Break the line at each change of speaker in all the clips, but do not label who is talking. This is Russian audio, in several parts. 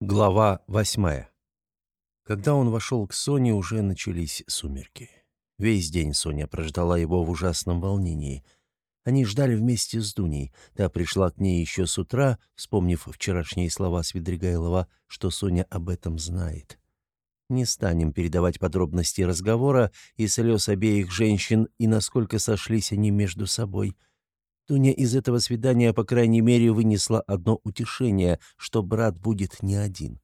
Глава восьмая. Когда он вошел к Соне, уже начались сумерки. Весь день Соня прождала его в ужасном волнении. Они ждали вместе с Дуней. Та пришла к ней еще с утра, вспомнив вчерашние слова Свидригайлова, что Соня об этом знает. Не станем передавать подробности разговора и слез обеих женщин, и насколько сошлись они между собой — Дуня из этого свидания, по крайней мере, вынесла одно утешение, что брат будет не один.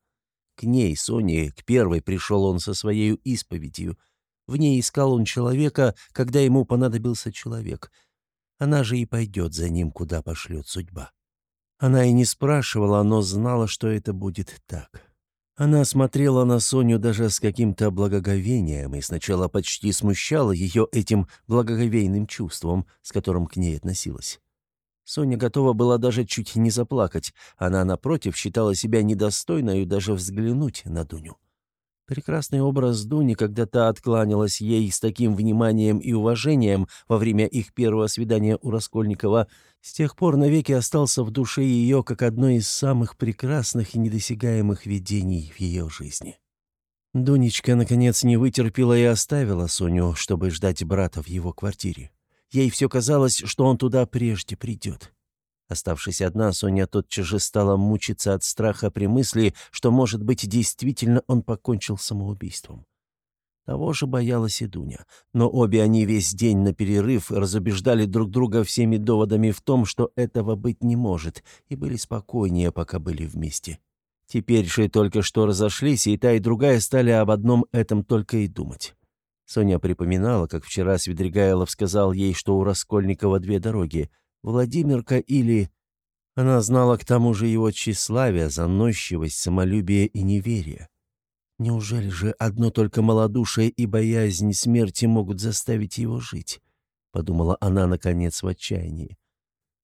К ней, Соне, к первой пришел он со своей исповедью. В ней искал он человека, когда ему понадобился человек. Она же и пойдет за ним, куда пошлет судьба. Она и не спрашивала, но знала, что это будет так. Она смотрела на Соню даже с каким-то благоговением и сначала почти смущала ее этим благоговейным чувством, с которым к ней относилась. Соня готова была даже чуть не заплакать. Она, напротив, считала себя недостойной даже взглянуть на Дуню. Прекрасный образ Дуни, когда та откланялась ей с таким вниманием и уважением во время их первого свидания у Раскольникова, с тех пор навеки остался в душе ее как одно из самых прекрасных и недосягаемых видений в ее жизни. Дунечка, наконец, не вытерпела и оставила Соню, чтобы ждать брата в его квартире. Ей все казалось, что он туда прежде придет. Оставшись одна, Соня тотчас же стала мучиться от страха при мысли, что, может быть, действительно он покончил самоубийством. Того же боялась и Дуня. Но обе они весь день на перерыв разубеждали друг друга всеми доводами в том, что этого быть не может, и были спокойнее, пока были вместе. Теперь же только что разошлись, и та, и другая стали об одном этом только и думать. Соня припоминала, как вчера Свидригайлов сказал ей, что у Раскольникова две дороги — Владимирка или... Она знала к тому же его тщеславие, заносчивость, самолюбие и неверие. Неужели же одно только малодушие и боязнь смерти могут заставить его жить? Подумала она, наконец, в отчаянии.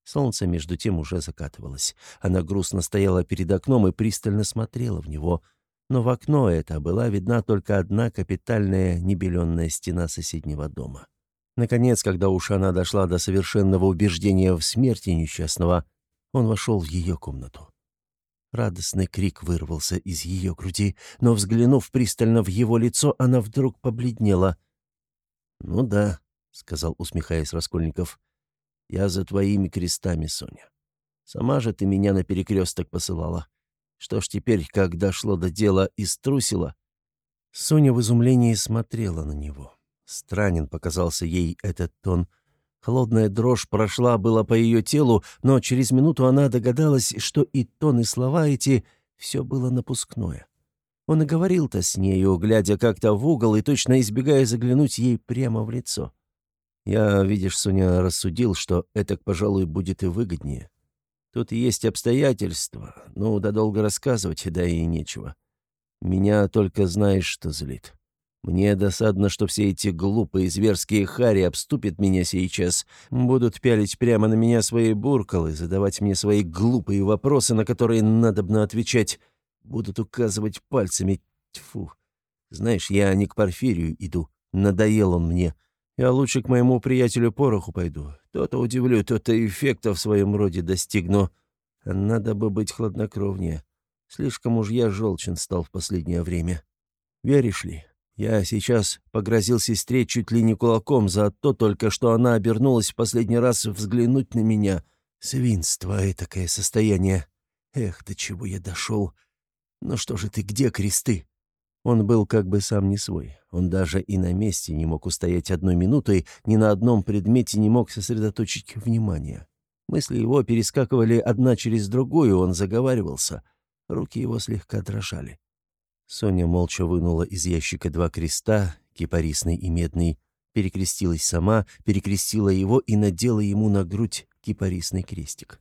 Солнце, между тем, уже закатывалось. Она грустно стояла перед окном и пристально смотрела в него. Но в окно это была видна только одна капитальная небеленная стена соседнего дома. Наконец, когда уж она дошла до совершенного убеждения в смерти несчастного, он вошел в ее комнату. Радостный крик вырвался из ее груди, но, взглянув пристально в его лицо, она вдруг побледнела. «Ну да», — сказал, усмехаясь Раскольников, — «я за твоими крестами, Соня. Сама же ты меня на перекресток посылала. Что ж теперь, как дошло до дела и струсила?» Соня в изумлении смотрела на него. Странен показался ей этот тон. Холодная дрожь прошла было по ее телу, но через минуту она догадалась, что и тон, и слова эти — все было напускное. Он и говорил-то с нею, глядя как-то в угол и точно избегая заглянуть ей прямо в лицо. Я, видишь, Соня, рассудил, что это, пожалуй, будет и выгоднее. Тут есть обстоятельства, ну, да долго рассказывать, да и нечего. Меня только знаешь, что злит. Мне досадно, что все эти глупые зверские хари обступят меня сейчас, будут пялить прямо на меня свои буркалы, задавать мне свои глупые вопросы, на которые надобно отвечать, будут указывать пальцами. Тьфу. Знаешь, я не к Порфирию иду, надоел он мне. Я лучше к моему приятелю Пороху пойду. То-то удивлю, то-то эффекта в своем роде достигну. Надо бы быть хладнокровнее. Слишком уж я желчен стал в последнее время. Веришь ли, я сейчас погрозил сестре чуть ли не кулаком за то только, что она обернулась в последний раз взглянуть на меня. Свинство и такое состояние. Эх, до чего я дошел. Ну что же ты, где кресты? Он был как бы сам не свой. Он даже и на месте не мог устоять одной минутой, ни на одном предмете не мог сосредоточить внимание. Мысли его перескакивали одна через другую, он заговаривался. Руки его слегка дрожали. Соня молча вынула из ящика два креста, кипарисный и медный, перекрестилась сама, перекрестила его и надела ему на грудь кипарисный крестик.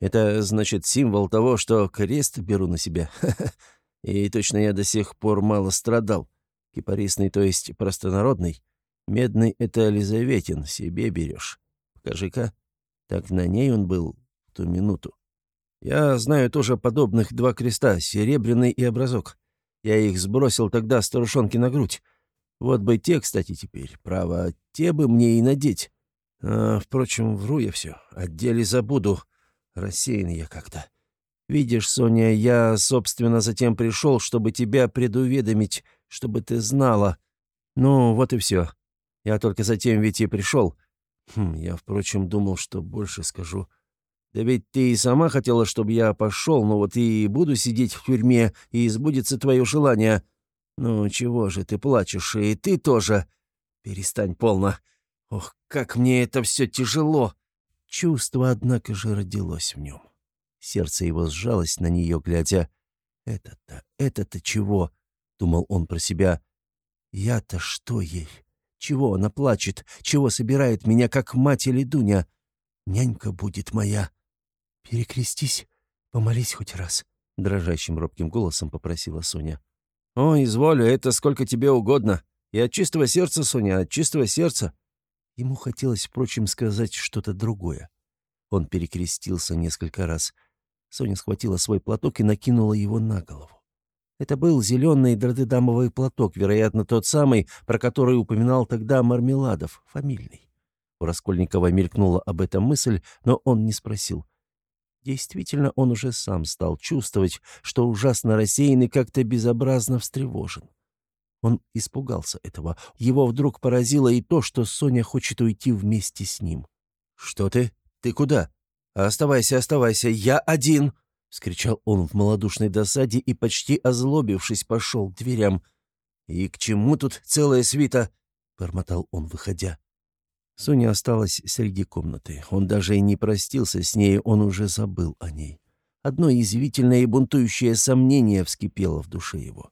«Это, значит, символ того, что крест беру на себя? И точно я до сих пор мало страдал. Кипарисный, то есть простонародный. Медный — это Лизаветин, себе берешь. Покажи-ка. Так на ней он был ту минуту. Я знаю тоже подобных два креста, серебряный и образок. Я их сбросил тогда старушонке на грудь. Вот бы те, кстати, теперь, право, те бы мне и надеть. А, впрочем, вру я все, о забуду. Рассеянный я как-то. Видишь, Соня, я, собственно, затем пришел, чтобы тебя предуведомить, чтобы ты знала. Ну, вот и все. Я только затем ведь и пришел. Хм, я, впрочем, думал, что больше скажу. Да ведь ты и сама хотела, чтобы я пошел, но вот и буду сидеть в тюрьме, и избудется твое желание. Ну, чего же ты плачешь, и ты тоже. Перестань полно. Ох, как мне это все тяжело. Чувство, однако же, родилось в нем. Сердце его сжалось на нее, глядя. «Это-то, это-то чего?» — думал он про себя. «Я-то что ей? Чего она плачет? Чего собирает меня, как мать или Дуня? Нянька будет моя». «Перекрестись, помолись хоть раз», — дрожащим робким голосом попросила Соня. «О, изволю, это сколько тебе угодно. И от чистого сердца, Соня, от чистого сердца». Ему хотелось, впрочем, сказать что-то другое. Он перекрестился несколько раз — Соня схватила свой платок и накинула его на голову. Это был зеленый дродедамовый платок, вероятно, тот самый, про который упоминал тогда Мармеладов, фамильный. У Раскольникова мелькнула об этом мысль, но он не спросил. Действительно, он уже сам стал чувствовать, что ужасно рассеян и как-то безобразно встревожен. Он испугался этого. Его вдруг поразило и то, что Соня хочет уйти вместе с ним. «Что ты? Ты куда?» «Оставайся, оставайся, я один!» — вскричал он в малодушной досаде и, почти озлобившись, пошел к дверям. «И к чему тут целая свита?» — бормотал он, выходя. Соня осталась среди комнаты. Он даже и не простился с ней, он уже забыл о ней. Одно извительное и бунтующее сомнение вскипело в душе его.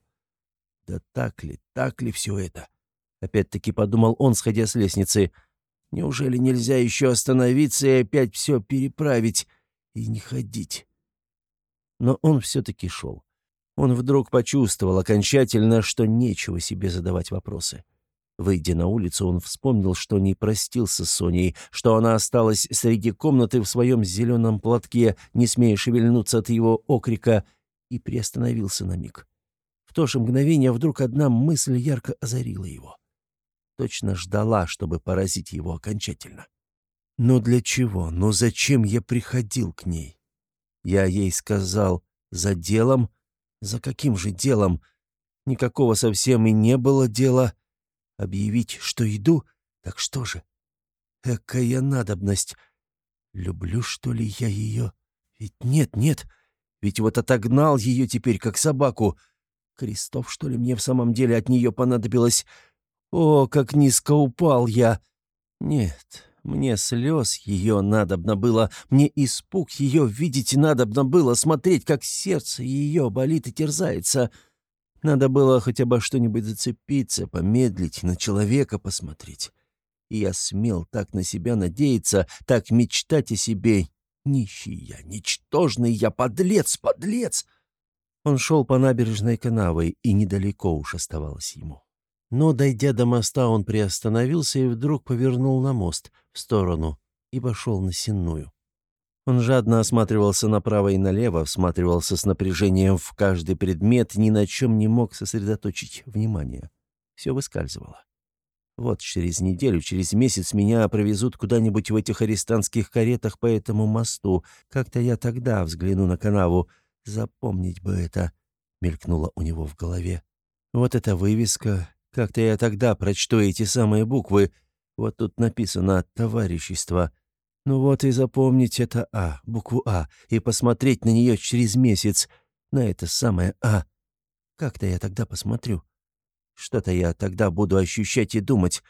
«Да так ли, так ли все это?» Опять-таки подумал он, сходя с лестницы — Неужели нельзя еще остановиться и опять все переправить и не ходить? Но он все-таки шел. Он вдруг почувствовал окончательно, что нечего себе задавать вопросы. Выйдя на улицу, он вспомнил, что не простился с Соней, что она осталась среди комнаты в своем зеленом платке, не смея шевельнуться от его окрика, и приостановился на миг. В то же мгновение вдруг одна мысль ярко озарила его точно ждала, чтобы поразить его окончательно. Но для чего? Но зачем я приходил к ней? Я ей сказал, за делом? За каким же делом? Никакого совсем и не было дела. Объявить, что иду? Так что же? Экая надобность. Люблю, что ли, я ее? Ведь нет, нет. Ведь вот отогнал ее теперь, как собаку. Крестов, что ли, мне в самом деле от нее понадобилось? О, как низко упал я! Нет, мне слез ее надобно было, мне испуг ее видеть надобно было, смотреть, как сердце ее болит и терзается. Надо было хотя бы что-нибудь зацепиться, помедлить, на человека посмотреть. И я смел так на себя надеяться, так мечтать о себе. Нищий я, ничтожный я, подлец, подлец!» Он шел по набережной канавой, и недалеко уж оставалось ему. Но, дойдя до моста, он приостановился и вдруг повернул на мост, в сторону, и пошел на Сенную. Он жадно осматривался направо и налево, всматривался с напряжением в каждый предмет, ни на чем не мог сосредоточить внимание. Все выскальзывало. Вот через неделю, через месяц меня провезут куда-нибудь в этих арестантских каретах по этому мосту. Как-то я тогда взгляну на канаву. Запомнить бы это, — мелькнуло у него в голове. Вот эта вывеска, как-то я тогда прочту эти самые буквы. Вот тут написано «товарищество». Ну вот и запомнить это «А», букву «А», и посмотреть на нее через месяц, на это самое «А». Как-то я тогда посмотрю. Что-то я тогда буду ощущать и думать.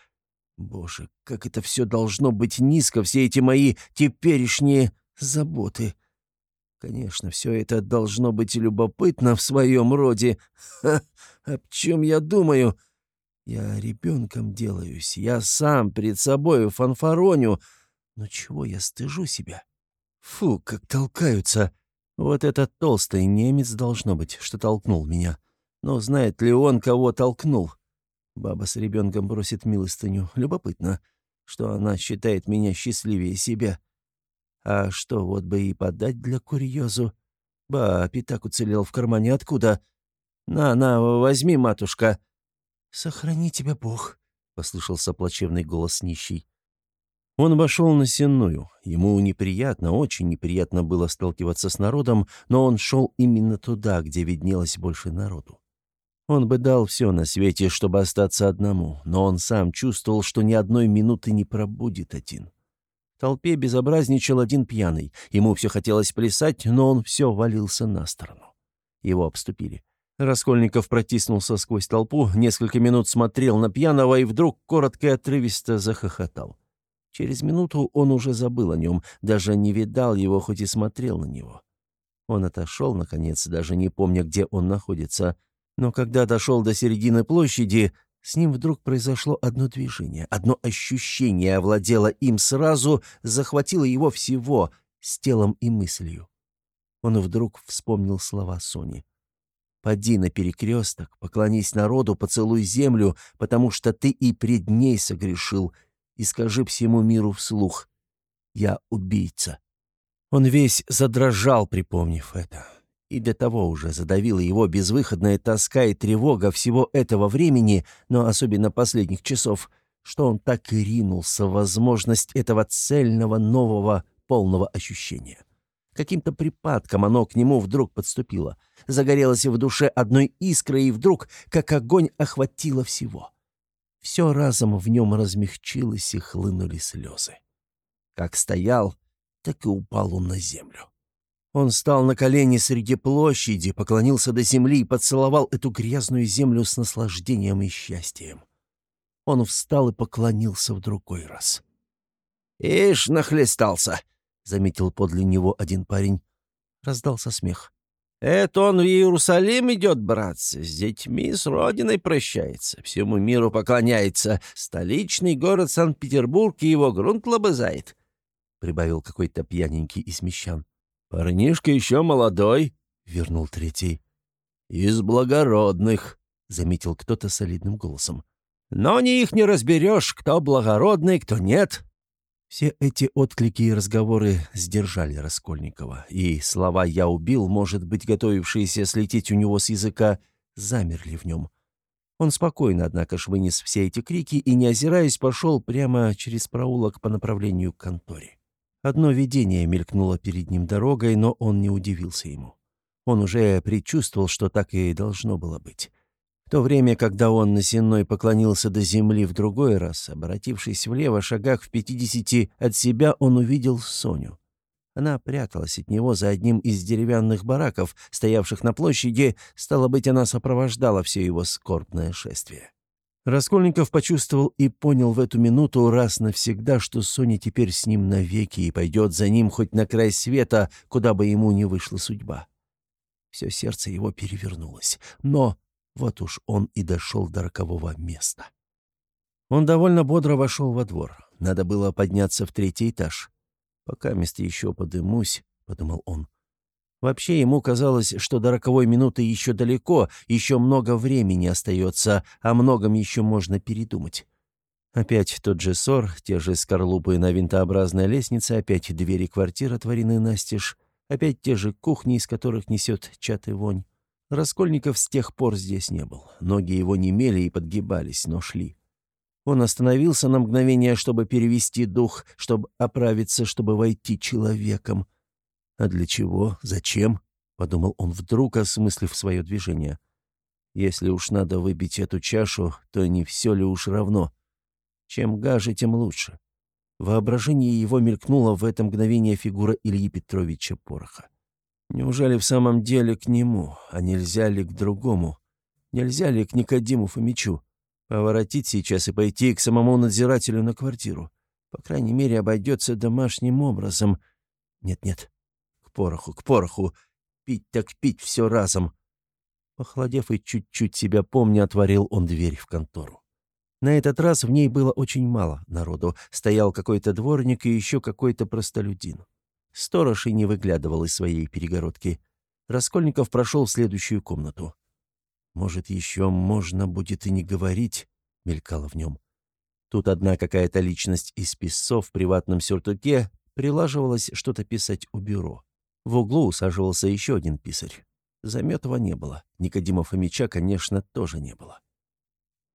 Боже, как это все должно быть низко, все эти мои теперешние заботы. Конечно, все это должно быть любопытно в своем роде. Ха, об чем я думаю? Я ребенком делаюсь, я сам перед собой фанфароню. Но чего я стыжу себя? Фу, как толкаются. Вот этот толстый немец должно быть, что толкнул меня. Но знает ли он, кого толкнул? Баба с ребенком бросит милостыню. Любопытно, что она считает меня счастливее себя. А что, вот бы и подать для курьезу? Ба, пятак уцелел в кармане откуда? На, на, возьми, матушка. «Сохрани тебя Бог», — послышался плачевный голос нищий. Он вошел на сенную. Ему неприятно, очень неприятно было сталкиваться с народом, но он шел именно туда, где виднелось больше народу. Он бы дал все на свете, чтобы остаться одному, но он сам чувствовал, что ни одной минуты не пробудет один. В толпе безобразничал один пьяный. Ему все хотелось плясать, но он все валился на сторону. Его обступили. Раскольников протиснулся сквозь толпу, несколько минут смотрел на пьяного и вдруг коротко и отрывисто захохотал. Через минуту он уже забыл о нем, даже не видал его, хоть и смотрел на него. Он отошел, наконец, даже не помня, где он находится. Но когда дошел до середины площади, с ним вдруг произошло одно движение, одно ощущение овладело им сразу, захватило его всего, с телом и мыслью. Он вдруг вспомнил слова Сони. «Поди на перекресток, поклонись народу, поцелуй землю, потому что ты и пред ней согрешил, и скажи всему миру вслух «Я убийца». Он весь задрожал, припомнив это. И для того уже задавила его безвыходная тоска и тревога всего этого времени, но особенно последних часов, что он так и ринулся в возможность этого цельного, нового, полного ощущения. Каким-то припадком оно к нему вдруг подступило. Загорелось в душе одной искрой, и вдруг, как огонь, охватило всего. Все разом в нем размягчилось и хлынули слезы. Как стоял, так и упал он на землю. Он стал на колени среди площади, поклонился до земли и поцеловал эту грязную землю с наслаждением и счастьем. Он встал и поклонился в другой раз. «Ишь, нахлестался!» — заметил подле него один парень. Раздался смех. Это он в Иерусалим идет, братцы, с детьми, с родиной прощается, всему миру поклоняется, столичный город Санкт-Петербург и его грунт лобызает», — прибавил какой-то пьяненький из мещан. «Парнишка еще молодой», — вернул третий. «Из благородных», — заметил кто-то солидным голосом. «Но ни их не разберешь, кто благородный, кто нет», все эти отклики и разговоры сдержали Раскольникова, и слова «я убил», может быть, готовившиеся слететь у него с языка, замерли в нем. Он спокойно, однако ж, вынес все эти крики и, не озираясь, пошел прямо через проулок по направлению к конторе. Одно видение мелькнуло перед ним дорогой, но он не удивился ему. Он уже предчувствовал, что так и должно было быть. В то время, когда он на сенной поклонился до земли в другой раз, обратившись влево, шагах в пятидесяти от себя, он увидел Соню. Она пряталась от него за одним из деревянных бараков, стоявших на площади, стало быть, она сопровождала все его скорбное шествие. Раскольников почувствовал и понял в эту минуту раз навсегда, что Соня теперь с ним навеки и пойдет за ним хоть на край света, куда бы ему ни вышла судьба. Все сердце его перевернулось. Но вот уж он и дошел до рокового места. Он довольно бодро вошел во двор. Надо было подняться в третий этаж. «Пока место еще подымусь», — подумал он. Вообще ему казалось, что до роковой минуты еще далеко, еще много времени остается, о многом еще можно передумать. Опять тот же ссор, те же скорлупы на винтообразной лестнице, опять двери квартир отворены настежь, опять те же кухни, из которых несет чат и вонь. Раскольников с тех пор здесь не был. Ноги его немели и подгибались, но шли. Он остановился на мгновение, чтобы перевести дух, чтобы оправиться, чтобы войти человеком. «А для чего? Зачем?» — подумал он вдруг, осмыслив свое движение. «Если уж надо выбить эту чашу, то не все ли уж равно? Чем гаже, тем лучше». Воображение его мелькнуло в это мгновение фигура Ильи Петровича Пороха. Неужели в самом деле к нему, а нельзя ли к другому? Нельзя ли к Никодиму Фомичу? Поворотить сейчас и пойти к самому надзирателю на квартиру. По крайней мере, обойдется домашним образом. Нет-нет, к пороху, к пороху. Пить так пить все разом. Похолодев и чуть-чуть себя помня, отворил он дверь в контору. На этот раз в ней было очень мало народу. Стоял какой-то дворник и еще какой-то простолюдин. Сторож и не выглядывал из своей перегородки. Раскольников прошел в следующую комнату. «Может, еще можно будет и не говорить», — мелькало в нем. Тут одна какая-то личность из писцов в приватном сюртуке прилаживалась что-то писать у бюро. В углу усаживался еще один писарь. Заметова не было. Никодима Фомича, конечно, тоже не было.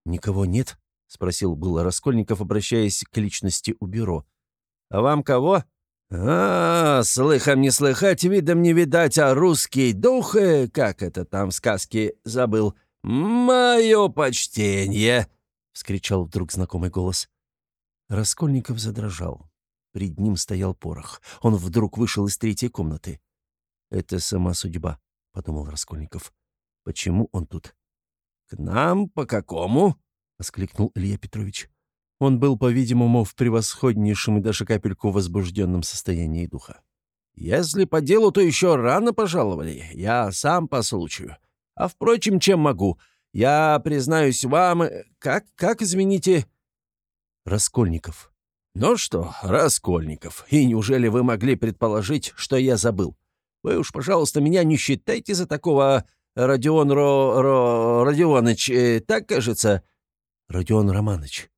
«Никого нет?» — спросил был Раскольников, обращаясь к личности у бюро. А вам кого?» «А, слыхом не слыхать, видом не видать, а русский дух, э, как это там в сказке, забыл. Мое почтение!» — вскричал вдруг знакомый голос. Раскольников задрожал. Пред ним стоял порох. Он вдруг вышел из третьей комнаты. «Это сама судьба», — подумал Раскольников. «Почему он тут?» «К нам по какому?» — воскликнул Илья Петрович. Он был, по-видимому, в превосходнейшем и даже капельку возбужденном состоянии духа. «Если по делу, то еще рано пожаловали. Я сам по случаю. А, впрочем, чем могу? Я признаюсь вам... Э, как, как, извините?» «Раскольников». «Ну что, Раскольников, и неужели вы могли предположить, что я забыл? Вы уж, пожалуйста, меня не считайте за такого Родион Ро... Ро... Родионыч, э, так кажется?» «Родион Романович».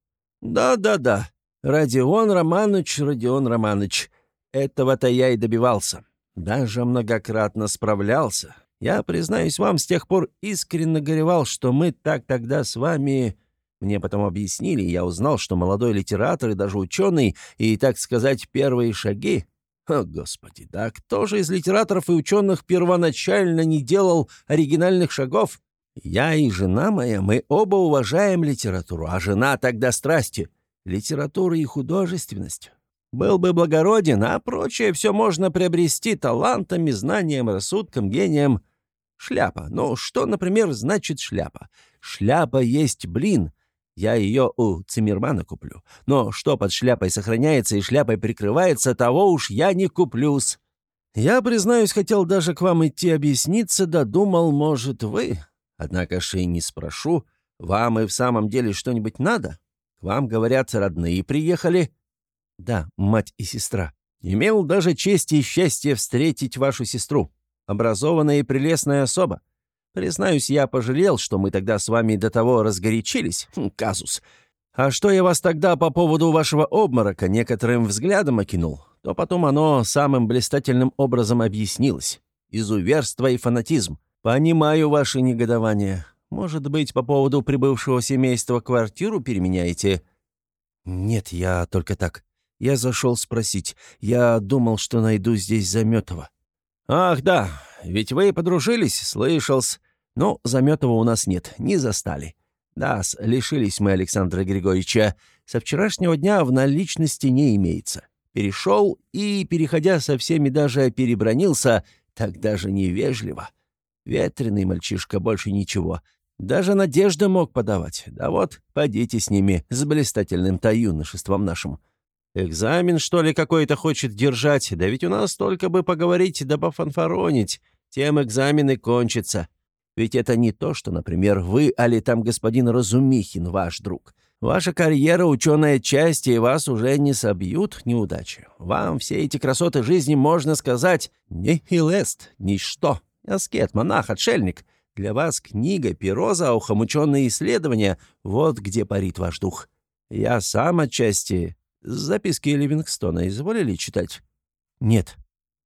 «Да-да-да. Родион Романович, Родион Романович. Этого-то я и добивался. Даже многократно справлялся. Я, признаюсь вам, с тех пор искренне горевал, что мы так тогда с вами... Мне потом объяснили, я узнал, что молодой литератор и даже ученый, и, так сказать, первые шаги... О, Господи, да кто же из литераторов и ученых первоначально не делал оригинальных шагов? Я и жена моя, мы оба уважаем литературу, а жена тогда страсти. Литература и художественность. Был бы благороден, а прочее все можно приобрести талантами, знанием, рассудком, гением. Шляпа. Ну, что, например, значит шляпа? Шляпа есть блин. Я ее у Циммермана куплю. Но что под шляпой сохраняется и шляпой прикрывается, того уж я не куплюсь. Я, признаюсь, хотел даже к вам идти объясниться, да думал, может, вы. Однако же не спрошу, вам и в самом деле что-нибудь надо? К вам, говорят, родные приехали?» «Да, мать и сестра. Имел даже честь и счастье встретить вашу сестру. Образованная и прелестная особа. Признаюсь, я пожалел, что мы тогда с вами до того разгорячились. Хм, казус. А что я вас тогда по поводу вашего обморока некоторым взглядом окинул, то потом оно самым блистательным образом объяснилось. Изуверство и фанатизм. Понимаю ваше негодование. Может быть, по поводу прибывшего семейства квартиру переменяете?» «Нет, я только так. Я зашел спросить. Я думал, что найду здесь Заметова». «Ах, да, ведь вы подружились, слышал-с. Заметова у нас нет, не застали. да лишились мы Александра Григорьевича. Со вчерашнего дня в наличности не имеется. Перешел и, переходя со всеми, даже перебронился, так даже невежливо. Ветреный мальчишка, больше ничего. Даже надежда мог подавать. Да вот, подите с ними, с блистательным-то юношеством нашим. Экзамен, что ли, какой-то хочет держать? Да ведь у нас только бы поговорить да пофанфаронить. Тем экзамены кончатся. Ведь это не то, что, например, вы, али там господин Разумихин, ваш друг. Ваша карьера, ученая часть, и вас уже не собьют неудачи. Вам все эти красоты жизни, можно сказать, не хилест, ничто. Аскет, монах, отшельник — для вас книга, перо за ухом, ученые исследования — вот где парит ваш дух. Я сам отчасти... Записки Ливингстона изволили читать? Нет.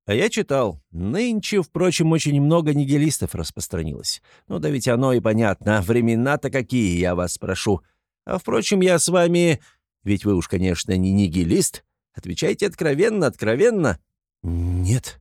А я читал. Нынче, впрочем, очень много нигилистов распространилось. Ну да ведь оно и понятно. Времена-то какие, я вас спрошу. А, впрочем, я с вами... Ведь вы уж, конечно, не нигилист. Отвечайте откровенно, откровенно. Нет.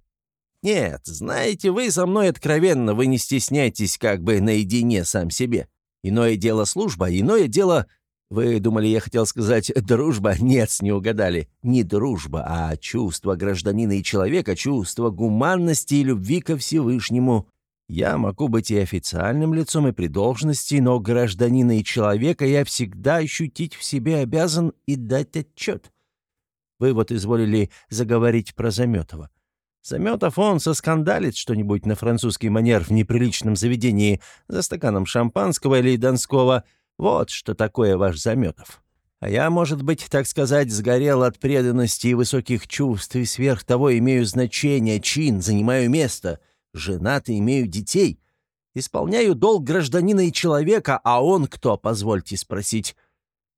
Нет, знаете, вы со мной откровенно, вы не стесняйтесь как бы наедине сам себе. Иное дело служба, иное дело... Вы думали, я хотел сказать «дружба»? Нет, не угадали. Не дружба, а чувство гражданина и человека, чувство гуманности и любви ко Всевышнему. Я могу быть и официальным лицом, и при должности, но гражданина и человека я всегда ощутить в себе обязан и дать отчет. Вы вот изволили заговорить про Заметова. Заметов он соскандалит что-нибудь на французский манер в неприличном заведении за стаканом шампанского или донского. Вот что такое ваш Заметов. А я, может быть, так сказать, сгорел от преданности и высоких чувств, и сверх того имею значение, чин, занимаю место, женат и имею детей. Исполняю долг гражданина и человека, а он кто, позвольте спросить?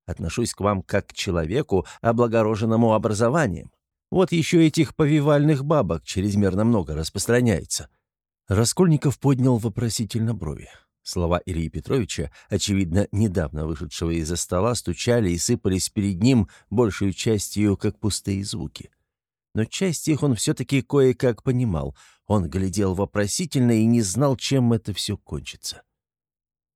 Отношусь к вам как к человеку, облагороженному образованием. Вот еще этих повивальных бабок чрезмерно много распространяется». Раскольников поднял вопросительно брови. Слова Ильи Петровича, очевидно, недавно вышедшего из-за стола, стучали и сыпались перед ним большей частью, как пустые звуки. Но часть их он все-таки кое-как понимал. Он глядел вопросительно и не знал, чем это все кончится.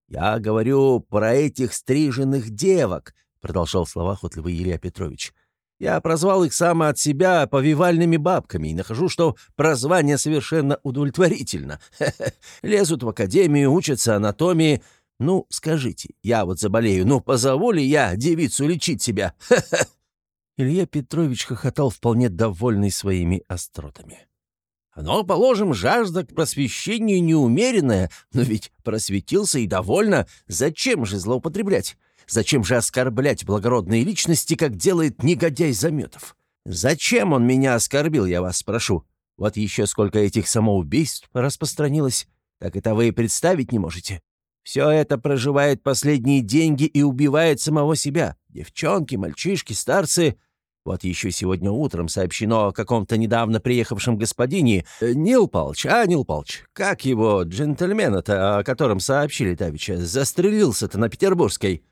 «Я говорю про этих стриженных девок», — продолжал слова охотливый Илья Петрович. «Я прозвал их само от себя повивальными бабками и нахожу, что прозвание совершенно удовлетворительно. Лезут в академию, учатся анатомии. Ну, скажите, я вот заболею, ну, позову ли я девицу лечить себя? Илья Петрович хохотал вполне довольный своими остротами. Но, положим, жажда к просвещению неумеренная, но ведь просветился и довольно. Зачем же злоупотреблять? Зачем же оскорблять благородные личности, как делает негодяй Заметов? Зачем он меня оскорбил, я вас спрошу? Вот еще сколько этих самоубийств распространилось, так это вы и представить не можете. Все это проживает последние деньги и убивает самого себя. Девчонки, мальчишки, старцы вот еще сегодня утром сообщено о каком-то недавно приехавшем господине. Э, Нил Палч, а, Нил Палч, как его джентльмена-то, о котором сообщили Тавича, застрелился-то на Петербургской?»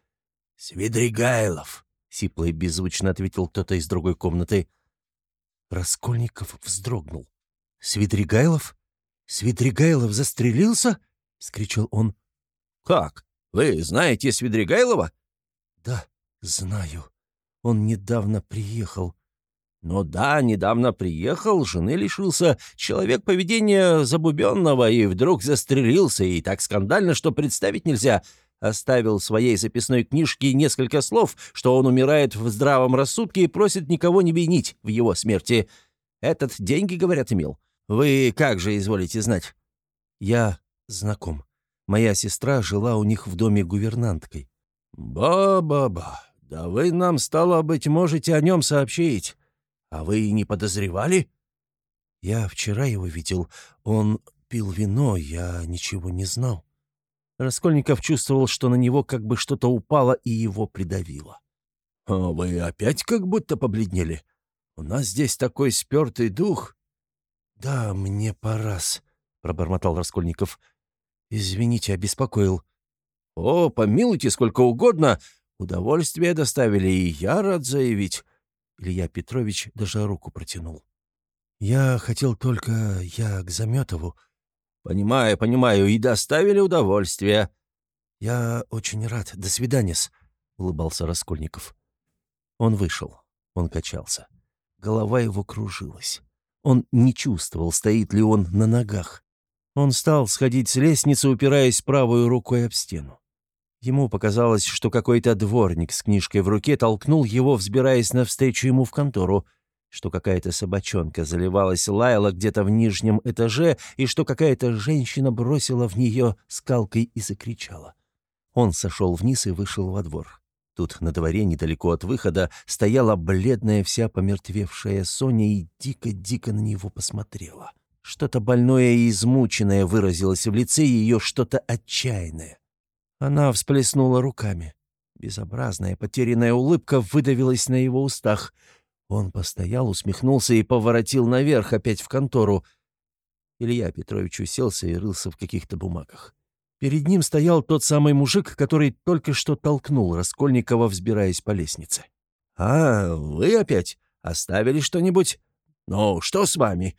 «Свидригайлов», —
сипло и беззвучно ответил кто-то из другой комнаты. Раскольников вздрогнул. «Свидригайлов? Свидригайлов застрелился?» — скричал он.
«Как? Вы знаете Свидригайлова?»
«Да, знаю», он недавно приехал».
«Ну да, недавно приехал, жены лишился, человек поведения забубенного и вдруг застрелился, и так скандально, что представить нельзя. Оставил в своей записной книжке несколько слов, что он умирает в здравом рассудке и просит никого не винить в его смерти. Этот деньги, говорят, имел. Вы как же изволите знать?»
«Я знаком. Моя сестра жила у них в доме гувернанткой».
«Ба-ба-ба, «Да вы нам, стало быть, можете о нем сообщить. А вы не подозревали?»
«Я вчера его видел. Он пил вино, я ничего не знал». Раскольников чувствовал, что на него как бы что-то упало и его придавило.
«А вы опять как будто побледнели? У нас здесь такой спертый дух».
«Да, мне пора-с», пробормотал Раскольников. «Извините, обеспокоил».
«О, помилуйте сколько угодно. Удовольствие доставили, и я рад заявить».
Илья Петрович даже руку протянул. «Я хотел только... Я к Заметову».
«Понимаю, понимаю, и доставили удовольствие».
«Я очень рад. До свидания-с», — улыбался Раскольников. Он вышел. Он качался. Голова его кружилась. Он не чувствовал, стоит ли он на ногах. Он стал сходить с лестницы, упираясь правой рукой об стену. Ему показалось, что какой-то дворник с книжкой в руке толкнул его, взбираясь навстречу ему в контору, что какая-то собачонка заливалась лаяла где-то в нижнем этаже и что какая-то женщина бросила в нее скалкой и закричала. Он сошел вниз и вышел во двор. Тут на дворе, недалеко от выхода, стояла бледная вся помертвевшая Соня и дико-дико на него посмотрела. Что-то больное и измученное выразилось в лице ее, что-то отчаянное. Она всплеснула руками. Безобразная потерянная улыбка выдавилась на его устах. Он постоял, усмехнулся и поворотил наверх, опять в контору. Илья Петрович уселся и рылся в каких-то бумагах. Перед ним стоял тот самый мужик, который только что толкнул Раскольникова, взбираясь по лестнице.
«А, вы опять? Оставили что-нибудь? Ну, что с вами?»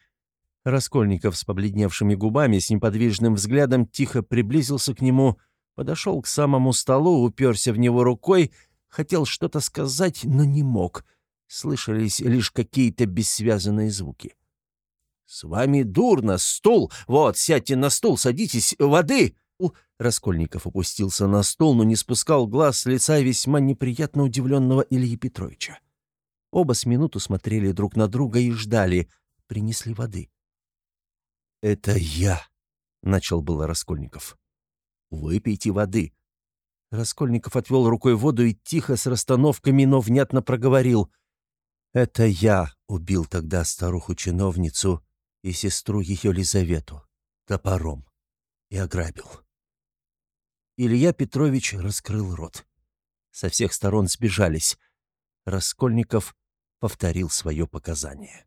Раскольников с побледневшими губами, с неподвижным взглядом тихо приблизился к нему — Подошел к самому столу, уперся в него рукой, хотел что-то сказать, но не мог. Слышались лишь какие-то бессвязанные звуки.
«С вами дурно, стул! Вот, сядьте на стул, садитесь, воды!»
Раскольников опустился на стол, но не спускал глаз с лица весьма неприятно удивленного Ильи Петровича. Оба с минуту смотрели друг на друга и ждали. Принесли воды. «Это я», — начал было Раскольников.
Выпейте воды».
Раскольников отвел рукой воду и тихо, с расстановками, но внятно проговорил. «Это я убил тогда старуху-чиновницу и сестру ее Лизавету топором и ограбил». Илья Петрович раскрыл рот. Со всех сторон сбежались. Раскольников повторил свое показание.